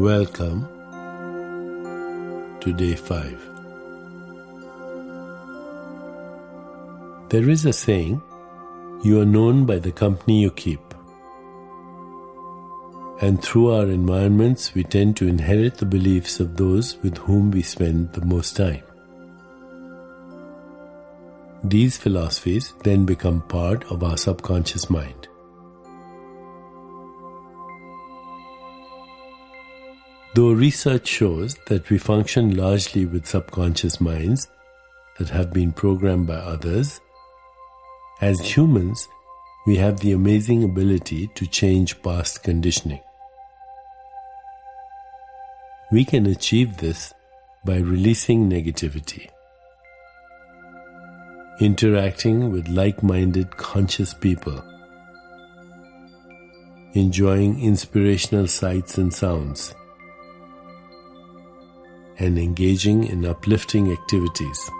Welcome to day 5. There is a saying, you are known by the company you keep. And through our environments, we tend to inherit the beliefs of those with whom we spend the most time. These philosophies then become part of our subconscious mind. Though research shows that we function largely with subconscious minds that have been programmed by others, as humans, we have the amazing ability to change past conditioning. We can achieve this by releasing negativity, interacting with like minded conscious people, enjoying inspirational sights and sounds and engaging in uplifting activities.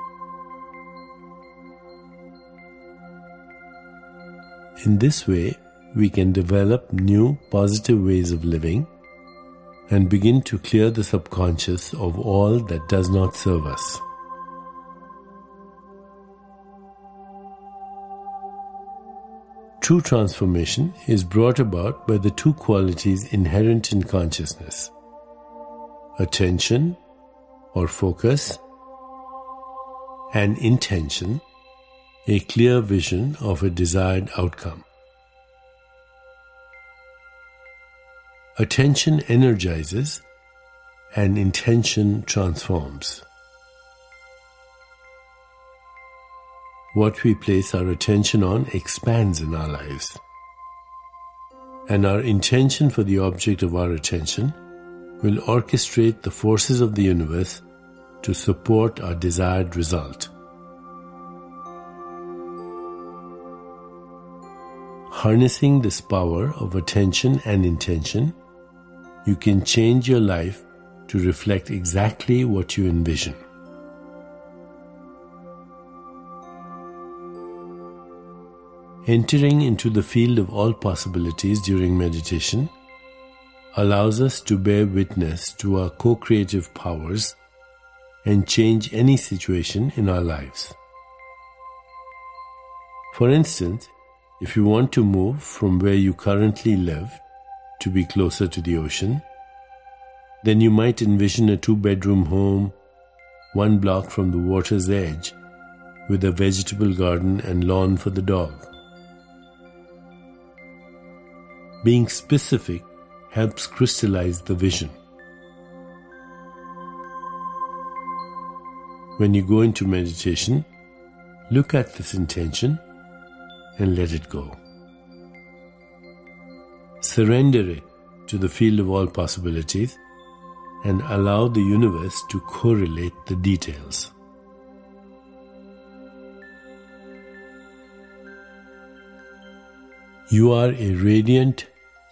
In this way, we can develop new positive ways of living and begin to clear the subconscious of all that does not serve us. True transformation is brought about by the two qualities inherent in consciousness attention or focus, and intention, a clear vision of a desired outcome. Attention energizes and intention transforms. What we place our attention on expands in our lives. And our intention for the object of our attention will orchestrate the forces of the universe to support our desired result. Harnessing this power of attention and intention, you can change your life to reflect exactly what you envision. Entering into the field of all possibilities during meditation allows us to bear witness to our co creative powers and change any situation in our lives. For instance, if you want to move from where you currently live to be closer to the ocean, then you might envision a two bedroom home one block from the water's edge with a vegetable garden and lawn for the dog. Being specific helps crystallize the vision. When you go into meditation, look at this intention and let it go. Surrender it to the field of all possibilities and allow the universe to correlate the details. You are a radiant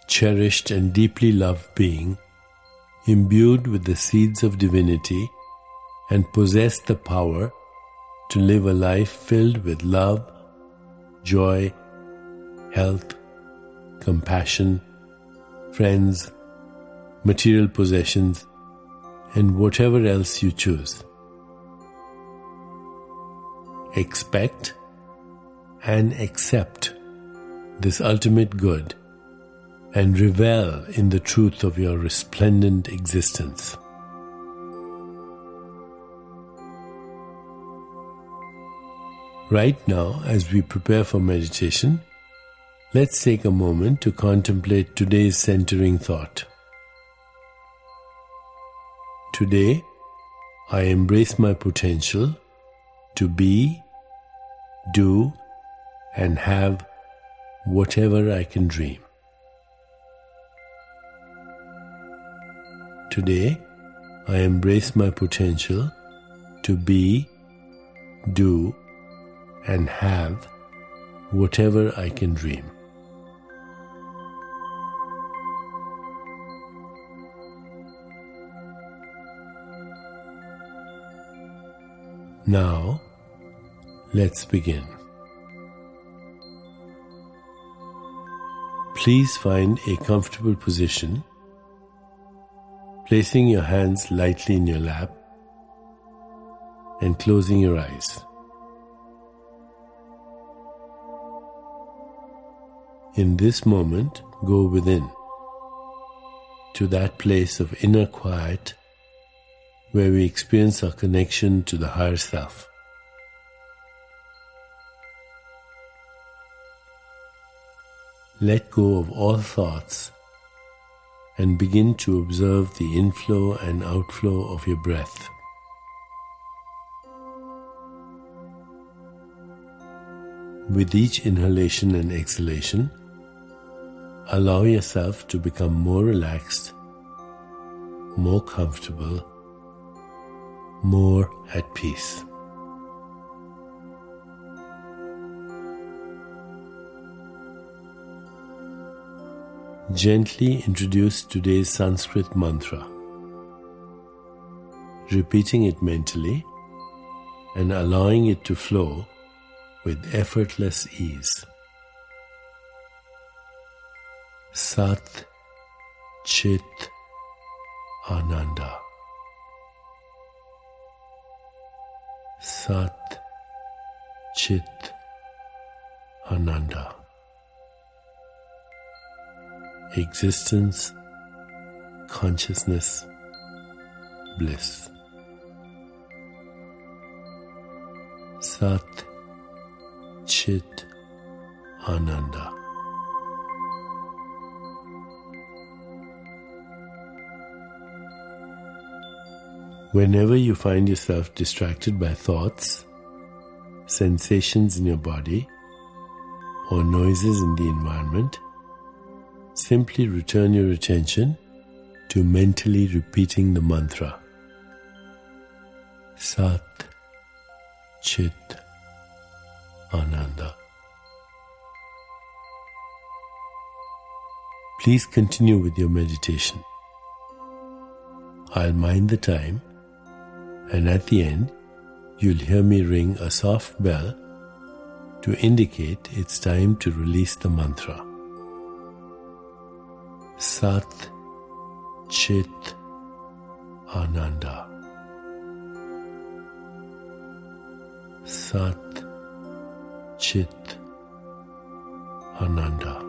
cherished and deeply loved being, imbued with the seeds of divinity, and possess the power to live a life filled with love, joy, health, compassion, friends, material possessions, and whatever else you choose. Expect and accept this ultimate good and revel in the truth of your resplendent existence. Right now, as we prepare for meditation, let's take a moment to contemplate today's centering thought. Today, I embrace my potential to be, do, and have whatever I can dream. Today, I embrace my potential to be, do, and have whatever I can dream. Now, let's begin. Please find a comfortable position placing your hands lightly in your lap and closing your eyes. In this moment, go within to that place of inner quiet where we experience our connection to the higher self. Let go of all thoughts and begin to observe the inflow and outflow of your breath. With each inhalation and exhalation, allow yourself to become more relaxed, more comfortable, more at peace. Gently introduce today's Sanskrit mantra, repeating it mentally and allowing it to flow with effortless ease. Sat Chit Ananda. Sat Chit Ananda. Existence, consciousness, bliss. Sat Chit Ananda. Whenever you find yourself distracted by thoughts, sensations in your body, or noises in the environment, simply return your attention to mentally repeating the mantra Sat Chit Ananda. Please continue with your meditation. I'll mind the time and at the end, you'll hear me ring a soft bell to indicate it's time to release the mantra. Sat Chit Ananda. Sat Chit Ananda.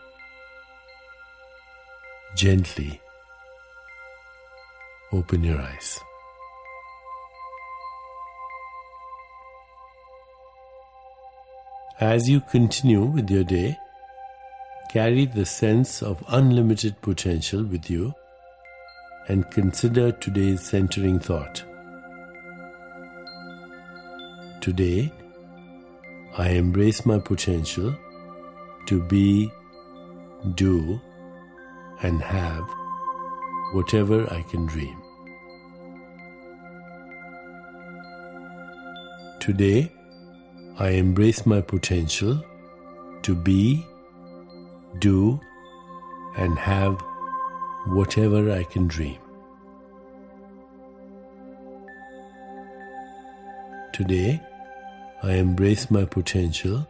gently open your eyes. As you continue with your day, carry the sense of unlimited potential with you and consider today's centering thought. Today, I embrace my potential to be, do, and have whatever I can dream. Today, I embrace my potential to be, do, and have whatever I can dream. Today, I embrace my potential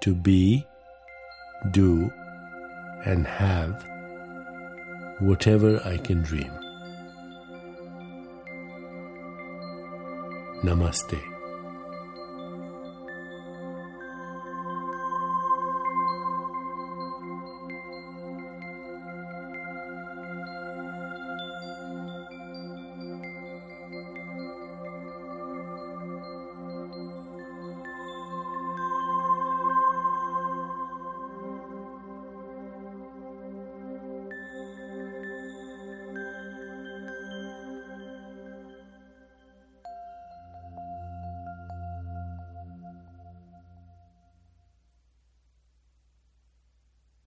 to be, do, and have whatever I can dream. Namaste.